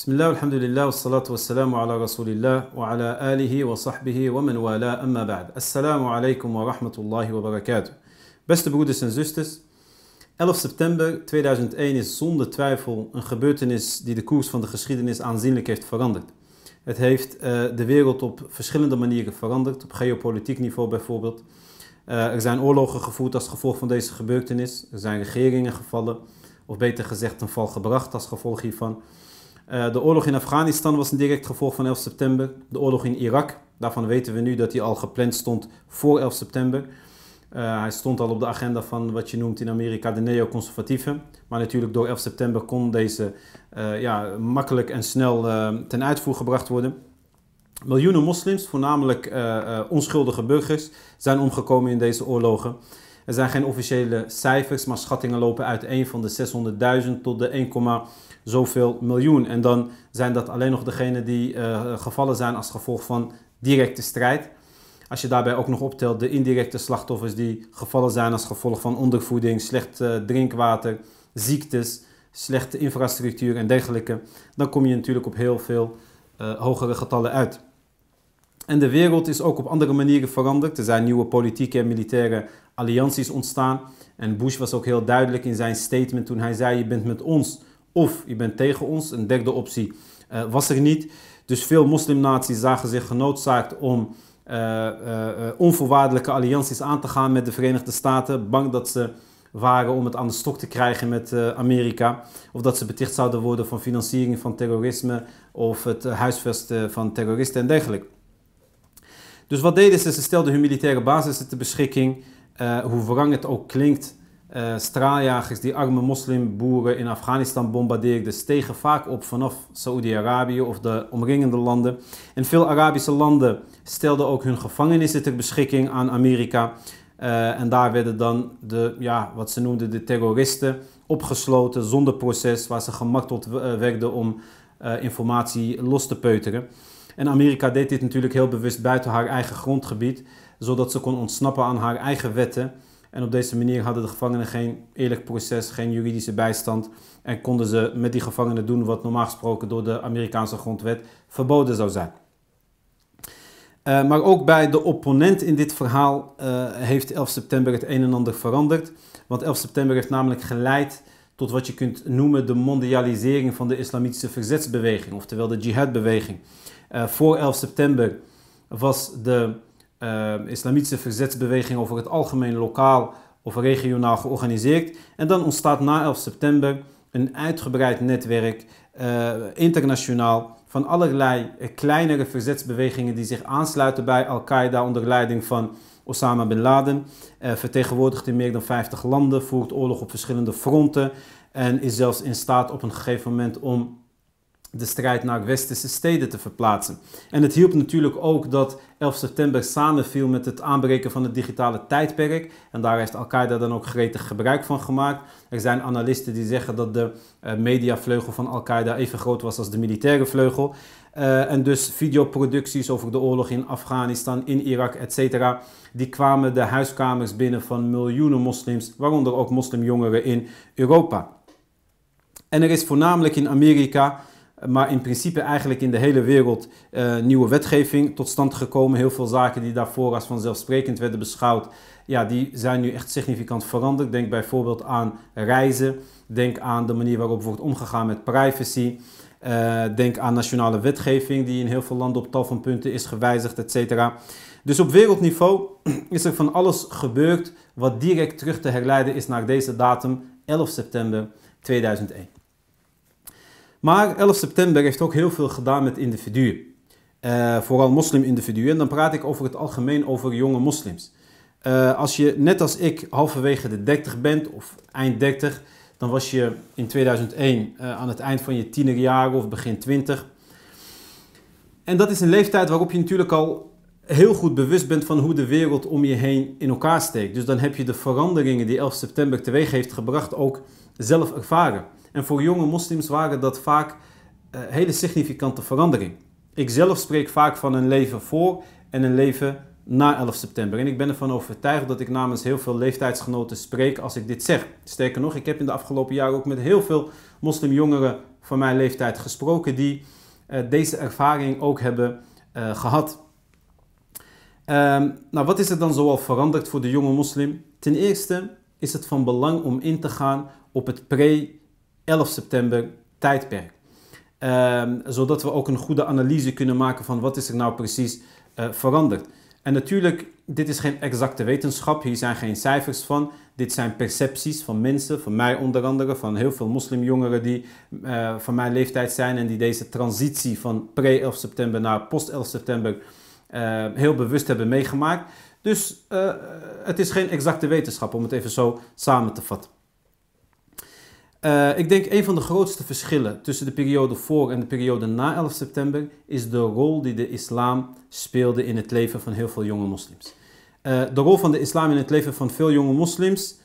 بسم الله والحمد لله والصلاة والسلام على رسول الله وعلى آله وصحبه ومن والاه أما بعد السلام عليكم ورحمة الله وبركاته Beste broeders en zusters, 11 september 2001 is zonder twijfel een gebeurtenis die de koers van de geschiedenis aanzienlijk heeft veranderd. Het heeft uh, de wereld op verschillende manieren veranderd, op geopolitiek niveau bijvoorbeeld. Uh, er zijn oorlogen gevoerd als gevolg van deze gebeurtenis. Er zijn regeringen gevallen, of beter gezegd een val gebracht als gevolg hiervan. Uh, de oorlog in Afghanistan was een direct gevolg van 11 september. De oorlog in Irak, daarvan weten we nu dat hij al gepland stond voor 11 september. Uh, hij stond al op de agenda van wat je noemt in Amerika de neo-conservatieven. Maar natuurlijk door 11 september kon deze uh, ja, makkelijk en snel uh, ten uitvoer gebracht worden. Miljoenen moslims, voornamelijk onschuldige burgers, zijn omgekomen in deze oorlogen. Er zijn geen officiële cijfers, maar schattingen lopen uiteen van de 600.000 tot de 1, zoveel miljoen. En dan zijn dat alleen nog degenen die gevallen zijn als gevolg van directe strijd. Als je daarbij ook nog optelt de indirecte slachtoffers die gevallen zijn als gevolg van ondervoeding, slecht uh, drinkwater, ziektes, slechte infrastructuur en dergelijke, dan kom je natuurlijk op heel veel uh, hogere getallen uit. En de wereld is ook op andere manieren veranderd. Er zijn nieuwe politieke en militaire allianties ontstaan. En Bush was ook heel duidelijk in zijn statement toen hij zei: Je bent met ons of je bent tegen ons. Een derde optie uh, was er niet. Dus veel moslimnaties zagen zich genoodzaakt om onvoorwaardelijke allianties aan te gaan met de Verenigde Staten. Bang dat ze waren om het aan de stok te krijgen met Amerika. Of dat ze beticht zouden worden van financiering van terrorisme of het huisvesten van terroristen en dergelijke. Dus wat deden ze? Ze stelden hun militaire basis ter beschikking. hoe wrang het ook klinkt, uh, straaljagers die arme moslimboeren in Afghanistan bombardeerden, stegen vaak op vanaf Saoedi-Arabië of de omringende landen. En veel Arabische landen stelden ook hun gevangenissen ter beschikking aan Amerika. Uh, en daar werden dan de, ja, wat ze noemden de terroristen opgesloten zonder proces, waar ze gemarteld werden om informatie los te peuteren. En Amerika deed dit natuurlijk heel bewust buiten haar eigen grondgebied, zodat ze kon ontsnappen aan haar eigen wetten. En op deze manier hadden de gevangenen geen eerlijk proces, geen juridische bijstand. En konden ze met die gevangenen doen wat normaal gesproken door de Amerikaanse grondwet verboden zou zijn. Uh, maar ook bij de opponent in dit verhaal uh, heeft 11 september het een en ander veranderd. Want 11 september heeft namelijk geleid tot wat je kunt noemen de mondialisering van de islamitische verzetsbeweging, oftewel de jihadbeweging. Uh, voor 11 september was de islamitische verzetsbeweging over het algemeen lokaal of regionaal georganiseerd. En dan ontstaat na 11 september een uitgebreid netwerk uh, internationaal van allerlei kleinere verzetsbewegingen die zich aansluiten bij Al-Qaeda onder leiding van Osama bin Laden. Uh, vertegenwoordigt in meer dan 50 landen, voert oorlog op verschillende fronten en is zelfs in staat op een gegeven moment om de strijd naar westerse steden te verplaatsen. En het hielp natuurlijk ook dat 11 september samenviel met het aanbreken van het digitale tijdperk. En daar heeft Al-Qaeda dan ook gretig gebruik van gemaakt. Er zijn analisten die zeggen dat de uh, mediavleugel van Al-Qaeda even groot was als de militaire vleugel. Uh, en dus videoproducties over de oorlog in Afghanistan, in Irak, etc. Die kwamen de huiskamers binnen van miljoenen moslims, waaronder ook moslimjongeren in Europa. En er is voornamelijk in Amerika maar in principe eigenlijk in de hele wereld uh, nieuwe wetgeving tot stand gekomen. Heel veel zaken die daarvoor als vanzelfsprekend werden beschouwd, ja, die zijn nu echt significant veranderd. Denk bijvoorbeeld aan reizen, denk aan de manier waarop wordt omgegaan met privacy. Uh, denk aan nationale wetgeving die in heel veel landen op tal van punten is gewijzigd, et cetera. Dus op wereldniveau is er van alles gebeurd wat direct terug te herleiden is naar deze datum, 11 september 2001. Maar 11 september heeft ook heel veel gedaan met individuen. Uh, vooral moslim-individuen. En dan praat ik over het algemeen over jonge moslims. Uh, als je net als ik halverwege de 30 bent of eind 30, dan was je in 2001 uh, eh, aan het eind van je tienerjaren of begin 20. En dat is een leeftijd waarop je natuurlijk al heel goed bewust bent van hoe de wereld om je heen in elkaar steekt. Dus dan heb je de veranderingen die 11 september teweeg heeft gebracht ook zelf ervaren. En voor jonge moslims waren dat vaak uh, hele significante veranderingen. Ik zelf spreek vaak van een leven voor en een leven na 11 september. En ik ben ervan overtuigd dat ik namens heel veel leeftijdsgenoten spreek als ik dit zeg. Sterker nog, ik heb in de afgelopen jaren ook met heel veel moslimjongeren van mijn leeftijd gesproken die uh, deze ervaring ook hebben uh, gehad. Um, nou, wat is er dan zoal veranderd voor de jonge moslim? Ten eerste is het van belang om in te gaan op het pre-11 september tijdperk. Um, zodat we ook een goede analyse kunnen maken van wat is er nou precies uh, veranderd. En natuurlijk, dit is geen exacte wetenschap, hier zijn geen cijfers van. Dit zijn percepties van mensen, van mij onder andere, van heel veel moslimjongeren die uh, van mijn leeftijd zijn en die deze transitie van pre-11 september naar post-11 september uh, heel bewust hebben meegemaakt. Dus het is geen exacte wetenschap, om het even zo samen te vatten. Uh, ik denk een van de grootste verschillen tussen de periode voor en de periode na 11 september is de rol die de islam speelde in het leven van heel veel jonge moslims. Uh, de rol van de islam in het leven van veel jonge moslims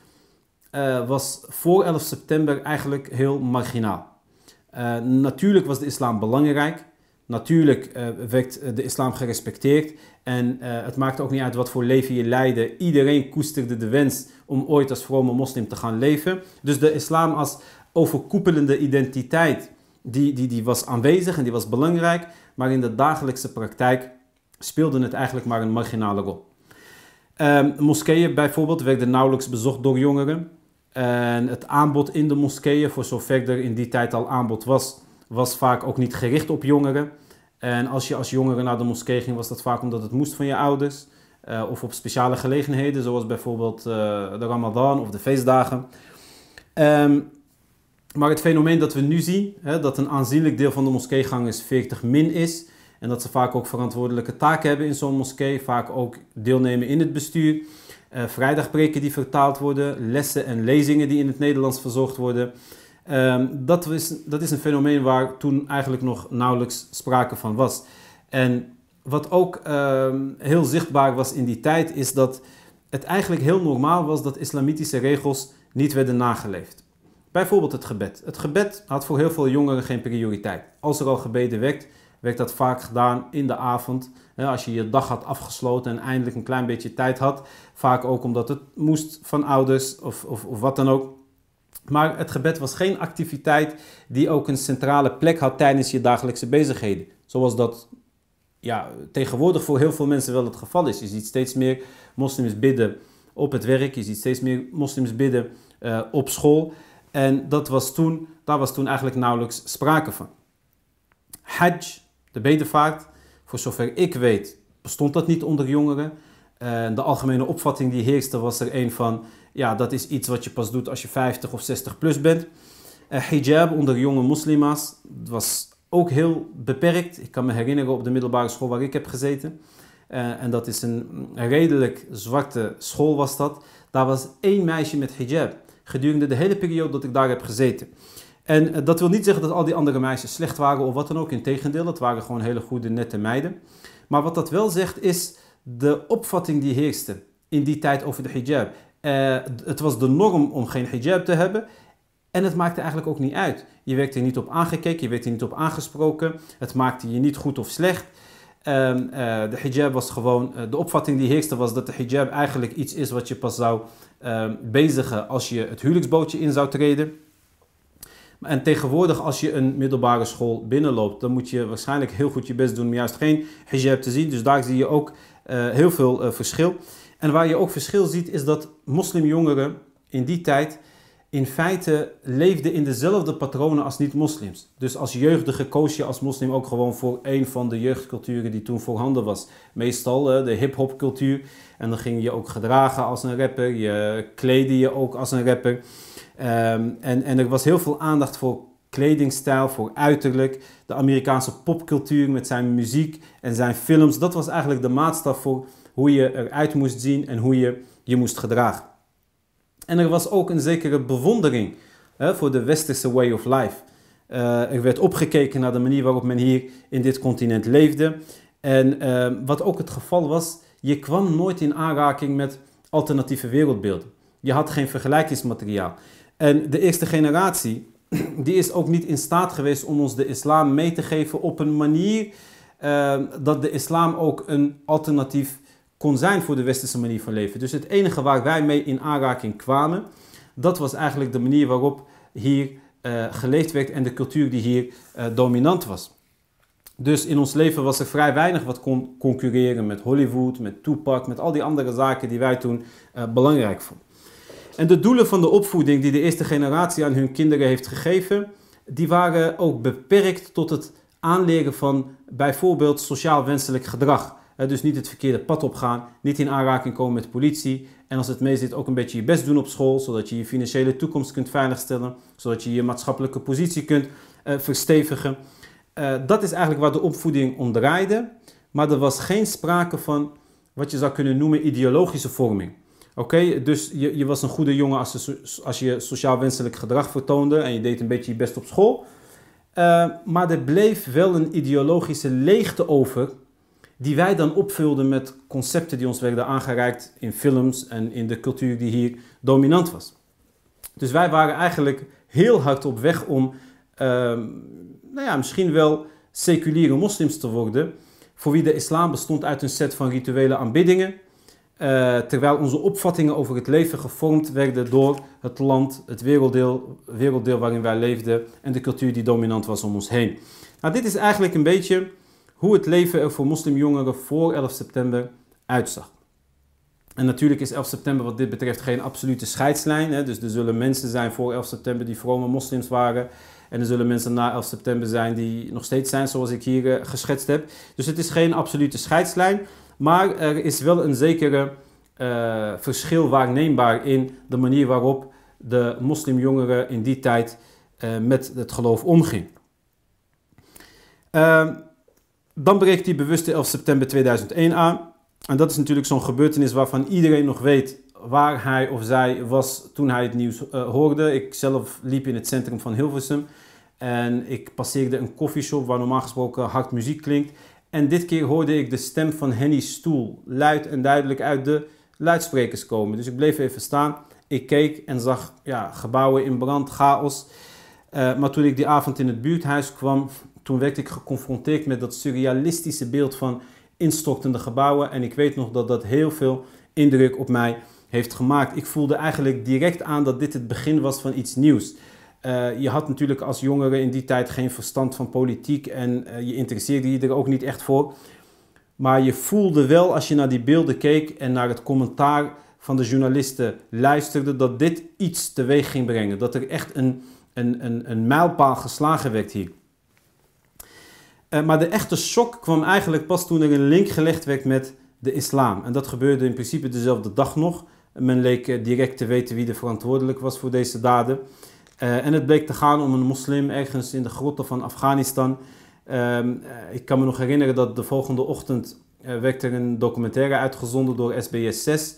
uh, was voor 11 september eigenlijk heel marginaal. natuurlijk was de islam belangrijk. Natuurlijk werd de islam gerespecteerd. En het maakte ook niet uit wat voor leven je leidde. Iedereen koesterde de wens om ooit als vrome moslim te gaan leven. Dus de islam als overkoepelende identiteit, die, die, die was aanwezig en die was belangrijk. Maar in de dagelijkse praktijk speelde het eigenlijk maar een marginale rol. Um, moskeeën bijvoorbeeld werden nauwelijks bezocht door jongeren. En het aanbod in de moskeeën, voor zover er in die tijd al aanbod was, was vaak ook niet gericht op jongeren. En als je als jongere naar de moskee ging, was dat vaak omdat het moest van je ouders. Uh, of op speciale gelegenheden, zoals bijvoorbeeld uh, de Ramadan of de feestdagen. Um, maar het fenomeen dat we nu zien, hè, dat een aanzienlijk deel van de moskeegangers 40 min is. En dat ze vaak ook verantwoordelijke taken hebben in zo'n moskee. Vaak ook deelnemen in het bestuur. Uh, vrijdagpreken die vertaald worden. Lessen en lezingen die in het Nederlands verzorgd worden. Um, dat, is, dat is een fenomeen waar toen eigenlijk nog nauwelijks sprake van was. En wat ook um, heel zichtbaar was in die tijd, is dat het eigenlijk heel normaal was dat islamitische regels niet werden nageleefd. Bijvoorbeeld het gebed. Het gebed had voor heel veel jongeren geen prioriteit. Als er al gebeden werd, werd dat vaak gedaan in de avond. Als je je dag had afgesloten en eindelijk een klein beetje tijd had. Vaak ook omdat het moest van ouders of, of, of wat dan ook. Maar het gebed was geen activiteit die ook een centrale plek had tijdens je dagelijkse bezigheden. Zoals dat ja, tegenwoordig voor heel veel mensen wel het geval is. Je ziet steeds meer moslims bidden op het werk. Je ziet steeds meer moslims bidden uh, op school. En dat was toen, daar was toen eigenlijk nauwelijks sprake van. Hajj, de bedevaart, voor zover ik weet, bestond dat niet onder jongeren. De algemene opvatting die heerste was er een van, ja, dat is iets wat je pas doet als je 50 of 60 plus bent. Uh, hijab onder jonge moslima's was ook heel beperkt. Ik kan me herinneren op de middelbare school waar ik heb gezeten. Uh, en dat is een redelijk zwarte school was dat. Daar was één meisje met hijab gedurende de hele periode dat ik daar heb gezeten. En eh, dat wil niet zeggen dat al die andere meisjes slecht waren of wat dan ook. Integendeel, dat waren gewoon hele goede, nette meiden. Maar wat dat wel zegt is de opvatting die heerste in die tijd over de hijab. Uh, het was de norm om geen hijab te hebben. En het maakte eigenlijk ook niet uit. Je werd er niet op aangekeken, je werd er niet op aangesproken. Het maakte je niet goed of slecht. Uh, uh, de hijab was gewoon, uh, de opvatting die heerste was dat de hijab eigenlijk iets is wat je pas zou Ehm, bezigen als je het huwelijksbootje in zou treden. En tegenwoordig als je een middelbare school binnenloopt, dan moet je waarschijnlijk heel goed je best doen om juist geen hijab te zien. Dus daar zie je ook heel veel uh, verschil. En waar je ook verschil ziet is dat moslimjongeren in die tijd in feite leefden in dezelfde patronen als niet-moslims. Dus als jeugdige koos je als moslim ook gewoon voor een van de jeugdculturen die toen voorhanden was. Meestal uh, de hip-hop cultuur. En dan ging je ook gedragen als een rapper. Je kleedde je ook als een rapper. Um, en, en er was heel veel aandacht voor kledingstijl, voor uiterlijk. De Amerikaanse popcultuur met zijn muziek en zijn films. Dat was eigenlijk de maatstaf voor hoe je eruit moest zien en hoe je je moest gedragen. En er was ook een zekere bewondering hè, voor de westerse way of life. Uh, er werd opgekeken naar de manier waarop men hier in dit continent leefde. En uh, wat ook het geval was, je kwam nooit in aanraking met alternatieve wereldbeelden. Je had geen vergelijkingsmateriaal. En de eerste generatie, die is ook niet in staat geweest om ons de islam mee te geven op een manier uh, dat de islam ook een alternatief kon zijn voor de westerse manier van leven. Dus het enige waar wij mee in aanraking kwamen, dat was eigenlijk de manier waarop hier uh, geleefd werd en de cultuur die hier uh, dominant was. Dus in ons leven was er vrij weinig wat kon concurreren met Hollywood, met Tupac, met al die andere zaken die wij toen uh, belangrijk vonden. En de doelen van de opvoeding die de eerste generatie aan hun kinderen heeft gegeven, die waren ook beperkt tot het aanleren van bijvoorbeeld sociaal wenselijk gedrag. dus niet het verkeerde pad opgaan, niet in aanraking komen met politie. En als het mee zit, ook een beetje je best doen op school, zodat je je financiële toekomst kunt veiligstellen, zodat je je maatschappelijke positie kunt uh, verstevigen. Uh, dat is eigenlijk waar de opvoeding om draaide. Maar er was geen sprake van wat je zou kunnen noemen ideologische vorming. Oké, dus je, je, was een goede jongen als je, als je sociaal wenselijk gedrag vertoonde en je deed een beetje je best op school. Uh, maar er bleef wel een ideologische leegte over, die wij dan opvulden met concepten die ons werden aangereikt in films en in de cultuur die hier dominant was. Dus wij waren eigenlijk heel hard op weg om, uh, nou ja, misschien wel seculiere moslims te worden, voor wie de islam bestond uit een set van rituele aanbiddingen uh, terwijl onze opvattingen over het leven gevormd werden door het land, het werelddeel, werelddeel waarin wij leefden en de cultuur die dominant was om ons heen. Nou, dit is eigenlijk een beetje hoe het leven er voor moslimjongeren voor 11 september uitzag. En natuurlijk is 11 september wat dit betreft geen absolute scheidslijn. Hè? Dus er zullen mensen zijn voor 11 september die vrome moslims waren. En er zullen mensen na 11 september zijn die nog steeds zijn zoals ik hier uh, geschetst heb. Dus het is geen absolute scheidslijn. Maar er is wel een zekere uh, verschil waarneembaar in de manier waarop de moslimjongeren in die tijd uh, met het geloof omging. Uh, dan breekt die bewuste 11 september 2001 aan. En dat is natuurlijk zo'n gebeurtenis waarvan iedereen nog weet waar hij of zij was toen hij het nieuws uh, hoorde. Ik zelf liep in het centrum van Hilversum en ik passeerde een koffieshop waar normaal gesproken hard muziek klinkt. En dit keer hoorde ik de stem van Henny Stoel luid en duidelijk uit de luidsprekers komen. Dus ik bleef even staan. Ik keek en zag ja, gebouwen in brand, chaos. Uh, maar toen ik die avond in het buurthuis kwam, toen werd ik geconfronteerd met dat surrealistische beeld van instortende gebouwen. En ik weet nog dat dat heel veel indruk op mij heeft gemaakt. Ik voelde eigenlijk direct aan dat dit het begin was van iets nieuws. Uh, je had natuurlijk als jongere in die tijd geen verstand van politiek en uh, je interesseerde je er ook niet echt voor. Maar je voelde wel als je naar die beelden keek en naar het commentaar van de journalisten luisterde, dat dit iets teweeg ging brengen. Dat er echt een, een, een, een mijlpaal geslagen werd hier. Uh, maar de echte shock kwam eigenlijk pas toen er een link gelegd werd met de islam. En dat gebeurde in principe dezelfde dag nog. Men leek direct te weten wie er verantwoordelijk was voor deze daden. Uh, en het bleek te gaan om een moslim ergens in de grotten van Afghanistan. Uh, ik kan me nog herinneren dat de volgende ochtend uh, werd er een documentaire uitgezonden door SBS 6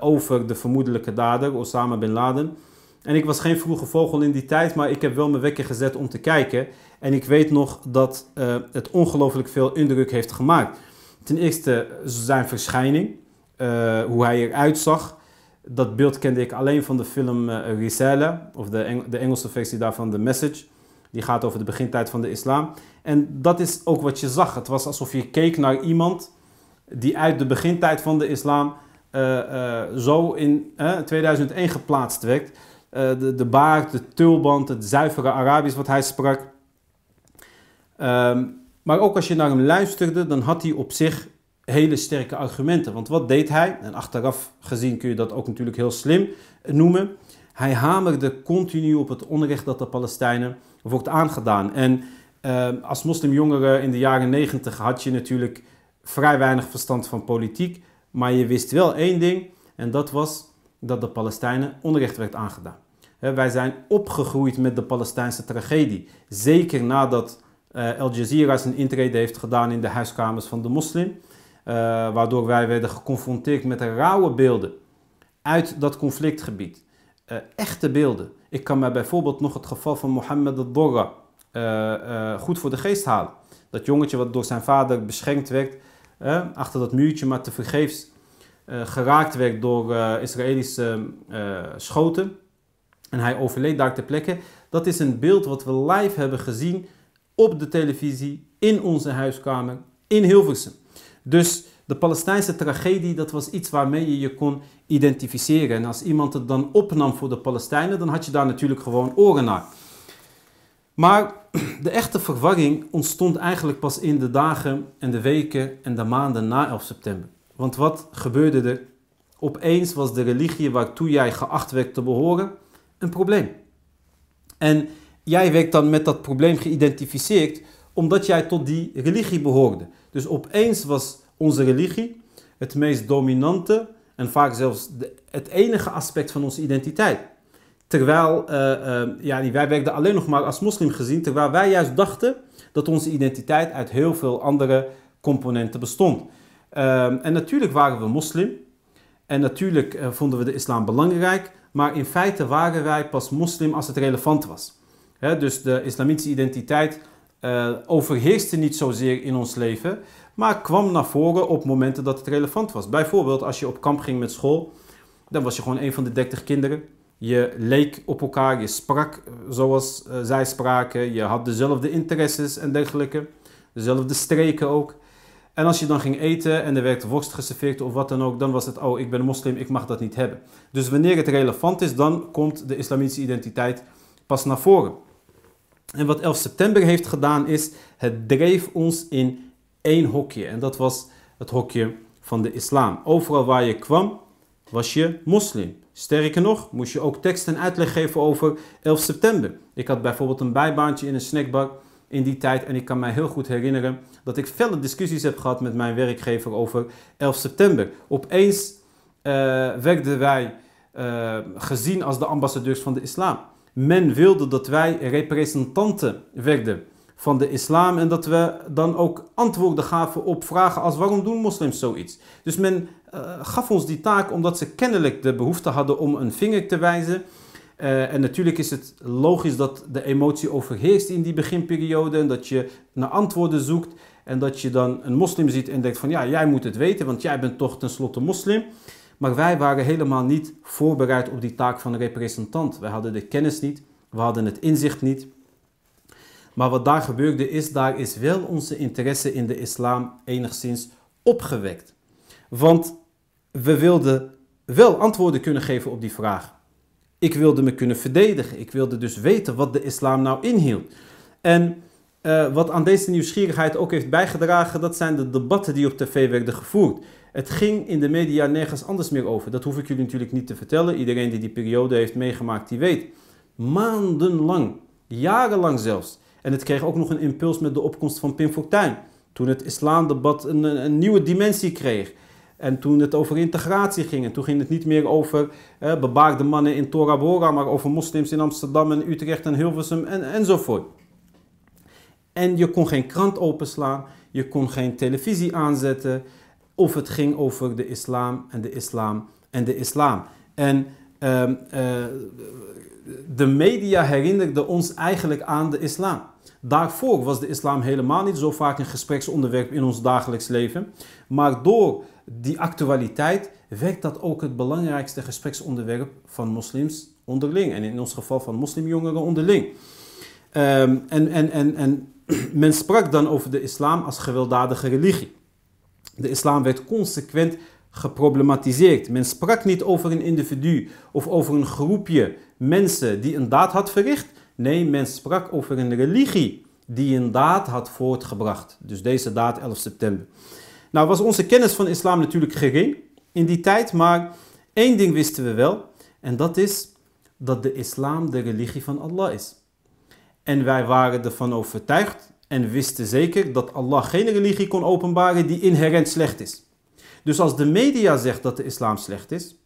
over de vermoedelijke dader, Osama bin Laden. En ik was geen vroege vogel in die tijd, maar ik heb wel mijn wekker gezet om te kijken. En ik weet nog dat het ongelooflijk veel indruk heeft gemaakt. Ten eerste zijn verschijning, hoe hij eruit zag dat beeld kende ik alleen van de film uh, of de, de Engelse versie daarvan, The Message. Die gaat over de begintijd van de islam. En dat is ook wat je zag. Het was alsof je keek naar iemand die uit de begintijd van de islam uh, uh, zo in 2001 geplaatst werd. de, de baard, de tulband, het zuivere Arabisch wat hij sprak. Um, maar ook als je naar hem luisterde, dan had hij op zich hele sterke argumenten. Want wat deed hij? En achteraf gezien kun je dat ook natuurlijk heel slim noemen. Hij hamerde continu op het onrecht dat de Palestijnen wordt aangedaan. En uh, als moslimjongere in de jaren negentig had je natuurlijk vrij weinig verstand van politiek. Maar je wist wel één ding. En dat was dat de Palestijnen onrecht werd aangedaan. wij zijn opgegroeid met de Palestijnse tragedie. Zeker nadat uh, Al Jazeera zijn intrede heeft gedaan in de huiskamers van de moslim. Uh, waardoor wij werden geconfronteerd met rauwe beelden uit dat conflictgebied. Uh, echte beelden. Ik kan mij bijvoorbeeld nog het geval van Mohammed al-Dorra uh, goed voor de geest halen. Dat jongetje wat door zijn vader beschermd werd, achter dat muurtje, maar te vergeefs geraakt werd door Israëlische schoten. En hij overleed daar ter plekke. Dat is een beeld wat we live hebben gezien op de televisie, in onze huiskamer, in Hilversum. Dus De Palestijnse tragedie, dat was iets waarmee je je kon identificeren. En als iemand het dan opnam voor de Palestijnen, dan had je daar natuurlijk gewoon oren naar. Maar de echte verwarring ontstond eigenlijk pas in de dagen en de weken en de maanden na 11 september. Want wat gebeurde er? Opeens was de religie waartoe jij geacht werd te behoren een probleem. En jij werd dan met dat probleem geïdentificeerd omdat jij tot die religie behoorde. Dus opeens was onze religie het meest dominante en vaak zelfs het enige aspect van onze identiteit. Terwijl uh, uh, ja, wij werden alleen nog maar als moslim gezien, terwijl wij juist dachten dat onze identiteit uit heel veel andere componenten bestond. Uh, en natuurlijk waren we moslim en natuurlijk eh, vonden we de islam belangrijk, maar in feite waren wij pas moslim als het relevant was. dus de islamitische identiteit uh, overheerste niet zozeer in ons leven, maar kwam naar voren op momenten dat het relevant was. Bijvoorbeeld als je op kamp ging met school, dan was je gewoon een van de 30 kinderen. Je leek op elkaar, je sprak eh, zoals uh, zij spraken, je had dezelfde interesses en dergelijke, dezelfde streken ook. En als je dan ging eten en er werd worst geserveerd of wat dan ook, dan was het, oh, ik ben moslim, ik mag dat niet hebben. Dus wanneer het relevant is, dan komt de islamitische identiteit pas naar voren. En wat 11 september heeft gedaan is, het dreef ons in één hokje. En dat was het hokje van de islam. Overal waar je kwam, was je moslim. Sterker nog, moest je ook tekst en uitleg geven over 11 september. Ik had bijvoorbeeld een bijbaantje in een snackbar in die tijd. En ik kan mij heel goed herinneren dat ik felle discussies heb gehad met mijn werkgever over 11 september. Opeens uh, werden wij uh, gezien als de ambassadeurs van de islam. Men wilde dat wij representanten werden van de islam en dat we dan ook antwoorden gaven op vragen als waarom doen moslims zoiets. Dus men uh, gaf ons die taak omdat ze kennelijk de behoefte hadden om een vinger te wijzen. Uh, en natuurlijk is het logisch dat de emotie overheerst in die beginperiode en dat je naar antwoorden zoekt en dat je dan een moslim ziet en denkt van ja, jij moet het weten, want jij bent toch tenslotte moslim. Maar wij waren helemaal niet voorbereid op die taak van representant. Wij hadden de kennis niet, we hadden het inzicht niet. Maar wat daar gebeurde is, daar is wel onze interesse in de islam enigszins opgewekt. Want we wilden wel antwoorden kunnen geven op die vraag. Ik wilde me kunnen verdedigen. Ik wilde dus weten wat de islam nou inhield. En uh, wat aan deze nieuwsgierigheid ook heeft bijgedragen, dat zijn de debatten die op tv werden gevoerd. Het ging in de media nergens anders meer over. Dat hoef ik jullie natuurlijk niet te vertellen. Iedereen die die periode heeft meegemaakt, die weet. Maandenlang, jarenlang zelfs. En het kreeg ook nog een impuls met de opkomst van Pim Fortuyn. Toen het islamdebat een, een nieuwe dimensie kreeg. En toen het over integratie ging. En toen ging het niet meer over eh, bebaarde mannen in Tora Bora, maar over moslims in Amsterdam en Utrecht en Hilversum en, enzovoort. En je kon geen krant openslaan, je kon geen televisie aanzetten. Of het ging over de islam en de islam en de islam. En uh, uh, de media herinnerde ons eigenlijk aan de islam. Daarvoor was de islam helemaal niet zo vaak een gespreksonderwerp in ons dagelijks leven. Maar door die actualiteit werd dat ook het belangrijkste gespreksonderwerp van moslims onderling. En in ons geval van moslimjongeren onderling. Um, en, en, en, en men sprak dan over de islam als gewelddadige religie. De islam werd consequent geproblematiseerd. Men sprak niet over een individu of over een groepje mensen die een daad had verricht. Nee, men sprak over een religie die een daad had voortgebracht. Dus deze daad 11 september. Nou was onze kennis van islam natuurlijk gering in die tijd, maar één ding wisten we wel. En dat is dat de islam de religie van Allah is. En wij waren ervan overtuigd en wisten zeker dat Allah geen religie kon openbaren die inherent slecht is. Dus als de media zegt dat de islam slecht is,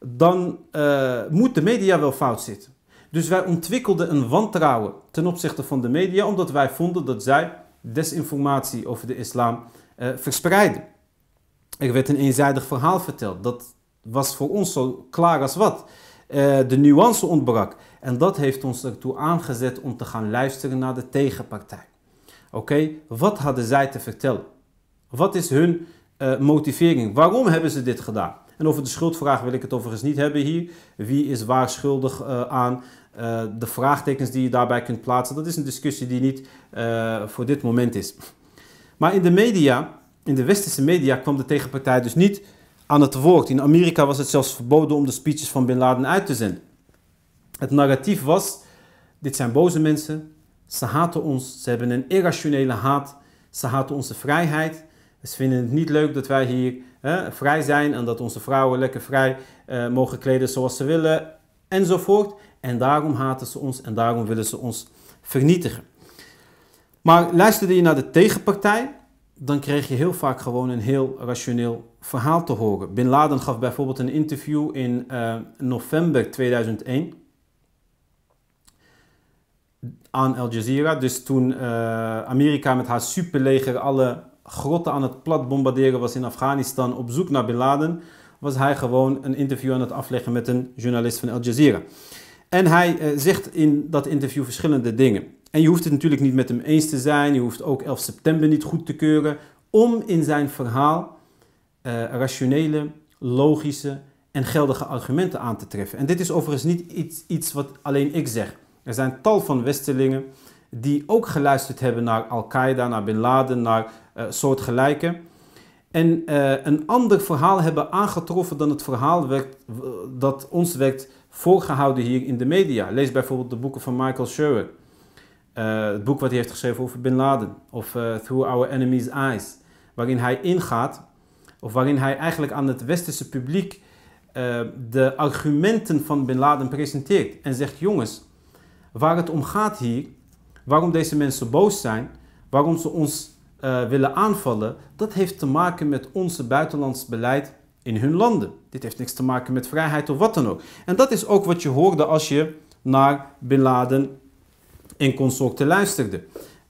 dan uh, moet de media wel fout zitten. Dus wij ontwikkelden een wantrouwen ten opzichte van de media, omdat wij vonden dat zij desinformatie over de islam uh, verspreiden. Er werd een eenzijdig verhaal verteld. Dat was voor ons zo klaar als wat. Uh, de nuance ontbrak. En dat heeft ons ertoe aangezet om te gaan luisteren naar de tegenpartij. Oké, wat hadden zij te vertellen? Wat is hun uh, motivering? Waarom hebben ze dit gedaan? En over de schuldvraag wil ik het overigens niet hebben hier. Wie is waar schuldig uh, aan? De vraagtekens die je daarbij kunt plaatsen, dat is een discussie die niet voor dit moment is. Maar in de media in de westerse media kwam de tegenpartij dus niet aan het woord. In Amerika was het zelfs verboden om de speeches van Bin Laden uit te zenden. Het narratief was: dit zijn boze mensen, ze haten ons, ze hebben een irrationele haat, ze haten onze vrijheid. Ze vinden het niet leuk dat wij hier hè, vrij zijn en dat onze vrouwen lekker vrij uh, mogen kleden zoals ze willen enzovoort. En daarom haten ze ons en daarom willen ze ons vernietigen. Maar luisterde je naar de tegenpartij, dan kreeg je heel vaak gewoon een heel rationeel verhaal te horen. Bin Laden gaf bijvoorbeeld een interview in uh, november 2001 aan Al Jazeera. Dus toen uh, Amerika met haar superleger alle grotten aan het plat bombarderen was in Afghanistan op zoek naar Bin Laden, was hij gewoon een interview aan het afleggen met een journalist van Al Jazeera. En hij uh, zegt in dat interview verschillende dingen. En je hoeft het natuurlijk niet met hem eens te zijn, je hoeft ook 11 september niet goed te keuren, om in zijn verhaal uh, rationele, logische en geldige argumenten aan te treffen. En dit is overigens niet iets, iets wat alleen ik zeg. Er zijn tal van Westerlingen die ook geluisterd hebben naar Al-Qaeda, naar Bin Laden, naar uh, soortgelijke. En uh, een ander verhaal hebben aangetroffen dan het verhaal dat ons werd voorgehouden hier in de media. Lees bijvoorbeeld de boeken van Michael Sherwood. Het boek wat hij heeft geschreven over Bin Laden. Of Through Our Enemy's Eyes. Waarin hij ingaat, of waarin hij eigenlijk aan het westerse publiek de argumenten van Bin Laden presenteert. En zegt, jongens, waar het om gaat hier, waarom deze mensen boos zijn, waarom ze ons uh, willen aanvallen, dat heeft te maken met onze buitenlands beleid in hun landen. Dit heeft niks te maken met vrijheid of wat dan ook. En dat is ook wat je hoorde als je naar Bin Laden en consorten luisterde.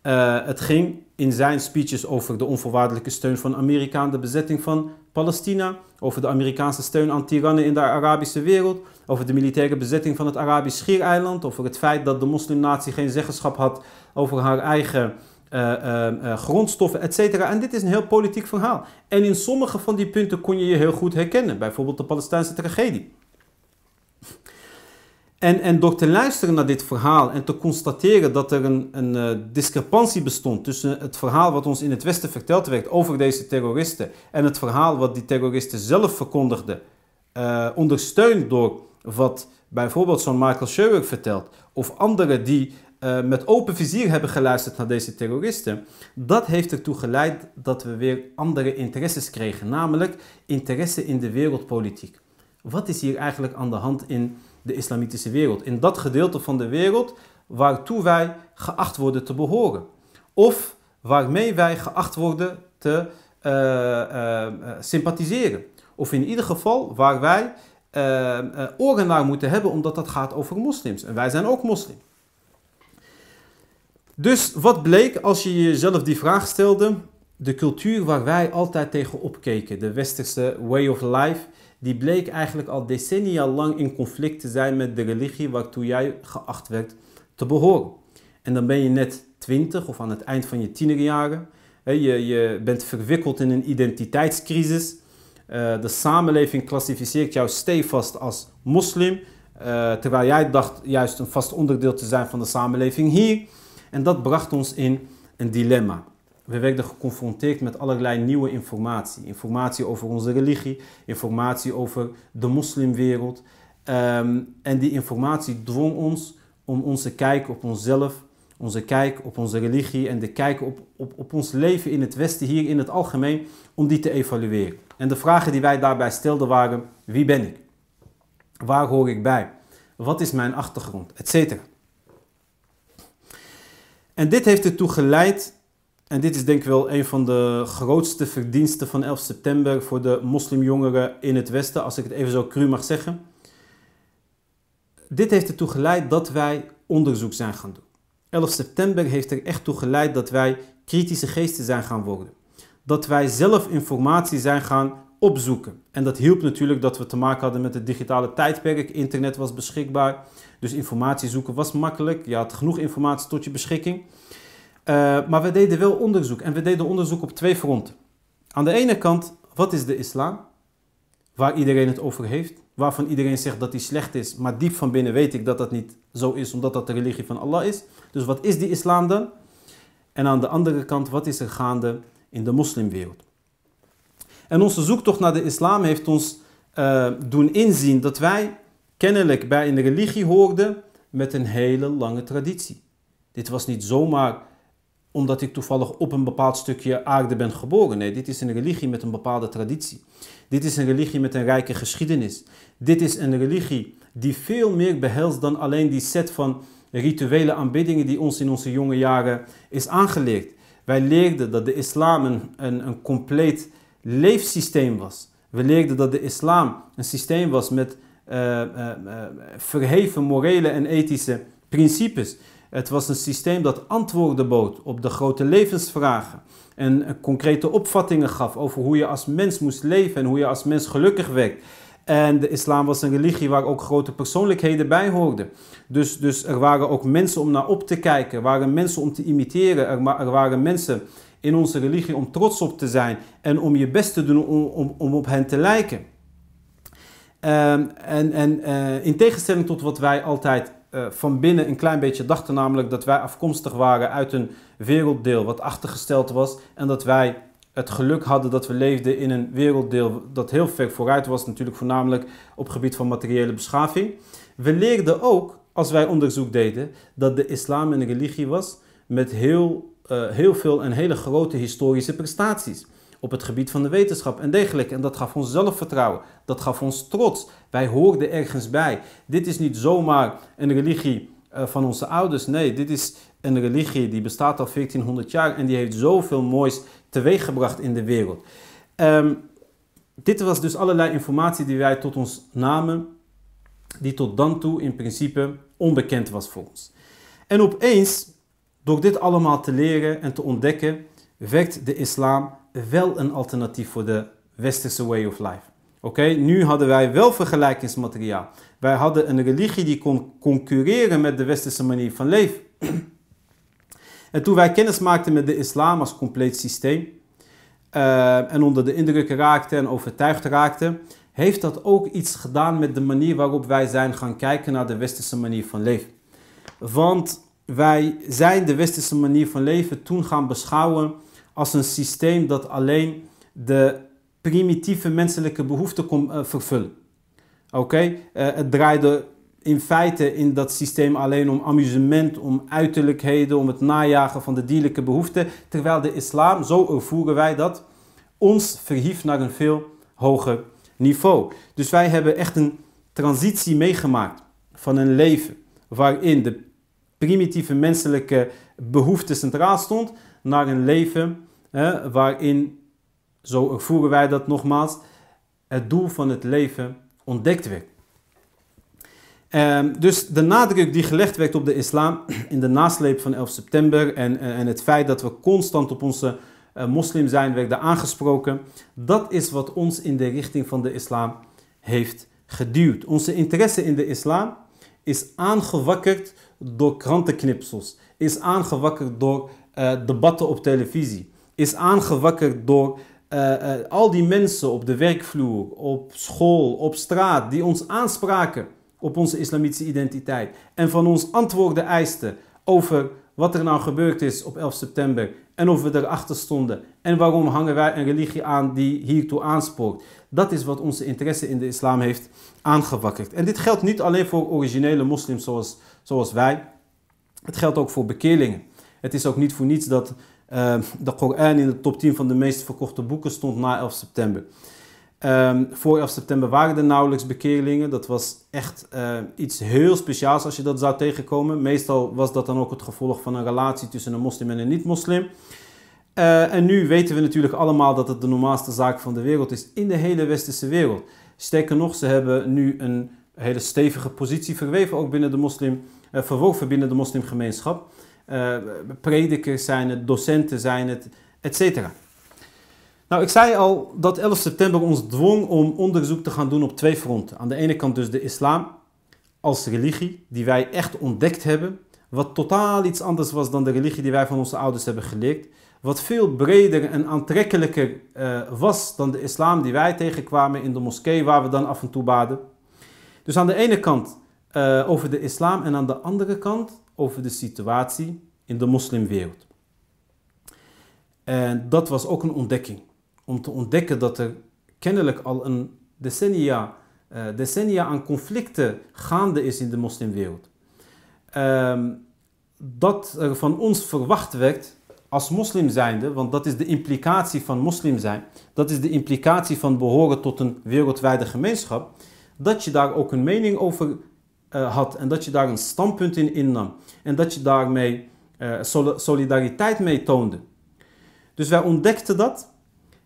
Uh, het ging in zijn speeches over de onvoorwaardelijke steun van Amerika aan de bezetting van Palestina, over de Amerikaanse steun aan tirannen in de Arabische wereld, over de militaire bezetting van het Arabisch Schiereiland, over het feit dat de moslimnatie geen zeggenschap had over haar eigen uh, uh, uh, grondstoffen, etc. En dit is een heel politiek verhaal. En in sommige van die punten kon je je heel goed herkennen, bijvoorbeeld de Palestijnse tragedie. En, en door te luisteren naar dit verhaal en te constateren dat er een, een discrepantie bestond tussen het verhaal wat ons in het Westen verteld werd over deze terroristen en het verhaal wat die terroristen zelf verkondigden, ondersteund door wat bijvoorbeeld zo'n Michael Sherwood vertelt, of anderen die uh, met open vizier hebben geluisterd naar deze terroristen, dat heeft ertoe geleid dat we weer andere interesses kregen, namelijk interesse in de wereldpolitiek. Wat is hier eigenlijk aan de hand in de islamitische wereld? In dat gedeelte van de wereld waartoe wij geacht worden te behoren. Of waarmee wij geacht worden te uh, uh, sympathiseren. Of in ieder geval waar wij oren naar moeten hebben, omdat dat gaat over moslims. En wij zijn ook moslim. Dus wat bleek als je jezelf die vraag stelde? De cultuur waar wij altijd tegen opkeken, de westerse way of life, die bleek eigenlijk al decennia lang in conflict te zijn met de religie waartoe jij geacht werd te behoren. En dan ben je net twintig of aan het eind van je tienerjaren. Je, je bent verwikkeld in een identiteitscrisis. Uh, de samenleving klassificeert jou stevast als moslim, uh, terwijl jij dacht juist een vast onderdeel te zijn van de samenleving hier. En dat bracht ons in een dilemma. We werden geconfronteerd met allerlei nieuwe informatie. Informatie over onze religie, informatie over de moslimwereld. Um, en die informatie dwong ons om onze kijk op onszelf, onze kijk op onze religie en de kijk op, op, op ons leven in het Westen, hier in het algemeen, om die te evalueren. En de vragen die wij daarbij stelden waren: wie ben ik? Waar hoor ik bij? Wat is mijn achtergrond? Etcetera. En dit heeft ertoe geleid, en dit is denk ik wel een van de grootste verdiensten van 11 september voor de moslimjongeren in het Westen, als ik het even zo cru mag zeggen. Dit heeft ertoe geleid dat wij onderzoek zijn gaan doen. 11 september heeft er echt toe geleid dat wij kritische geesten zijn gaan worden. Dat wij zelf informatie zijn gaan opzoeken. En dat hielp natuurlijk dat we te maken hadden met het digitale tijdperk. Internet was beschikbaar. Dus informatie zoeken was makkelijk. Je had genoeg informatie tot je beschikking. Uh, maar we deden wel onderzoek. En we deden onderzoek op twee fronten. Aan de ene kant, wat is de islam? Waar iedereen het over heeft. Waarvan iedereen zegt dat die slecht is. Maar diep van binnen weet ik dat dat niet zo is, omdat dat de religie van Allah is. Dus wat is die islam dan? En aan de andere kant, wat is er gaande in de moslimwereld? En onze zoektocht naar de islam heeft ons uh, doen inzien dat wij kennelijk bij een religie hoorden met een hele lange traditie. Dit was niet zomaar omdat ik toevallig op een bepaald stukje aarde ben geboren. Nee, dit is een religie met een bepaalde traditie. Dit is een religie met een rijke geschiedenis. Dit is een religie die veel meer behelst dan alleen die set van rituele aanbiddingen die ons in onze jonge jaren is aangeleerd. Wij leerden dat de islam een, een, compleet leefsysteem was. We leerden dat de islam een systeem was met uh, uh, verheven morele en ethische principes. Het was een systeem dat antwoorden bood op de grote levensvragen en concrete opvattingen gaf over hoe je als mens moest leven en hoe je als mens gelukkig werd. En de islam was een religie waar ook grote persoonlijkheden bij hoorden. Dus, dus er waren ook mensen om naar op te kijken, er waren mensen om te imiteren, er, waren mensen in onze religie om trots op te zijn en om je best te doen om, om, op hen te lijken. Ehm, en en uh, in tegenstelling tot wat wij altijd uh, van binnen een klein beetje dachten, namelijk dat wij afkomstig waren uit een werelddeel wat achtergesteld was en dat wij het geluk hadden dat we leefden in een werelddeel dat heel ver vooruit was, natuurlijk voornamelijk op gebied van materiële beschaving. We leerden ook, als wij onderzoek deden, dat de islam een religie was met heel, uh, heel veel en hele grote historische prestaties op het gebied van de wetenschap en dergelijke. En dat gaf ons zelfvertrouwen, dat gaf ons trots. Wij hoorden ergens bij. Dit is niet zomaar een religie uh, van onze ouders. Nee, dit is een religie die bestaat al 1400 jaar en die heeft zoveel moois teweeggebracht in de wereld. Um, dit was dus allerlei informatie die wij tot ons namen, die tot dan toe in principe onbekend was voor ons. En opeens, door dit allemaal te leren en te ontdekken, werd de islam wel een alternatief voor de westerse way of life. Oké, nu hadden wij wel vergelijkingsmateriaal. Wij hadden een religie die kon concurreren met de westerse manier van leven. en toen wij kennis maakten met de islam als compleet systeem uh, en onder de indruk raakten en overtuigd raakten, heeft dat ook iets gedaan met de manier waarop wij zijn gaan kijken naar de westerse manier van leven. Want wij zijn de westerse manier van leven toen gaan beschouwen als een systeem dat alleen de primitieve menselijke behoeften kon uh, vervullen. Oké, uh, het draaide in feite in dat systeem alleen om amusement, om uiterlijkheden, om het najagen van de dierlijke behoeften, terwijl de islam, zo ervoeren wij dat, ons verhief naar een veel hoger niveau. Dus wij hebben echt een transitie meegemaakt van een leven waarin de primitieve menselijke behoefte centraal stond, naar een leven waarin, zo ervoeren wij dat nogmaals, het doel van het leven ontdekt werd. Um, dus de nadruk die gelegd werd op de islam in de nasleep van 11 september en, en het feit dat we constant op onze uh, moslim zijn werden aangesproken, dat is wat ons in de richting van de islam heeft geduwd. Onze interesse in de islam is aangewakkerd door krantenknipsels, is aangewakkerd door uh, debatten op televisie, is aangewakkerd door uh, uh, al die mensen op de werkvloer, op school, op straat, die ons aanspraken op onze islamitische identiteit en van ons antwoorden eisten over wat er nou gebeurd is op 11 september en of we erachter stonden en waarom hangen wij een religie aan die hiertoe aanspoort. Dat is wat onze interesse in de islam heeft aangewakkerd. En dit geldt niet alleen voor originele moslims zoals, zoals wij, het geldt ook voor bekeerlingen. Het is ook niet voor niets dat de Koran in de top 10 van de meest verkochte boeken stond na 11 september. Um, voor 11 september waren er nauwelijks bekeerlingen. Dat was echt uh, iets heel speciaals als je dat zou tegenkomen. Meestal was dat dan ook het gevolg van een relatie tussen een moslim en een niet-moslim. Uh, en nu weten we natuurlijk allemaal dat het de normaalste zaak van de wereld is in de hele westerse wereld. Sterker nog, ze hebben nu een hele stevige positie verweven, ook binnen de moslim, uh, verworven binnen de moslimgemeenschap. Predikers zijn het, docenten zijn het, etc. Nou, ik zei al dat 11 september ons dwong om onderzoek te gaan doen op twee fronten. Aan de ene kant dus de islam als religie, die wij echt ontdekt hebben, wat totaal iets anders was dan de religie die wij van onze ouders hebben geleerd. Wat veel breder en aantrekkelijker uh, was dan de islam die wij tegenkwamen in de moskee, waar we dan af en toe baden. Dus aan de ene kant uh, over de islam en aan de andere kant over de situatie in de moslimwereld. En dat was ook een ontdekking om te ontdekken dat er kennelijk al een decennia, uh, decennia aan conflicten gaande is in de moslimwereld. Ehm, dat er van ons verwacht werd als moslim zijnde, want dat is de implicatie van moslim zijn, dat is de implicatie van behoren tot een wereldwijde gemeenschap, dat je daar ook een mening over uh, had en dat je daar een standpunt in innam en dat je daarmee uh, solidariteit mee toonde. Dus wij ontdekten dat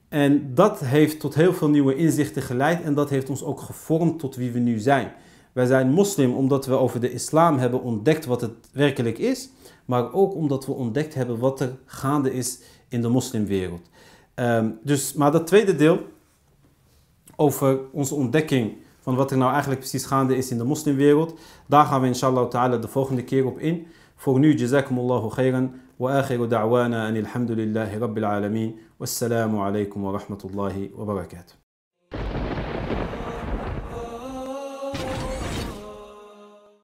en dat heeft tot heel veel nieuwe inzichten geleid en dat heeft ons ook gevormd tot wie we nu zijn. Wij zijn moslim omdat we over de islam hebben ontdekt wat het werkelijk is, maar ook omdat we ontdekt hebben wat er gaande is in de moslimwereld. Um, dus, maar dat tweede deel over onze ontdekking van wat er nou eigenlijk precies gaande is in de moslimwereld. Daar gaan we inshallah ta'ala de volgende keer op in. Voor nu, jazakumullahu khairan. Wa akhiru da'wana en alhamdulillahi rabbil alameen. Wassalamu alaikum wa rahmatullahi wa barakatuh.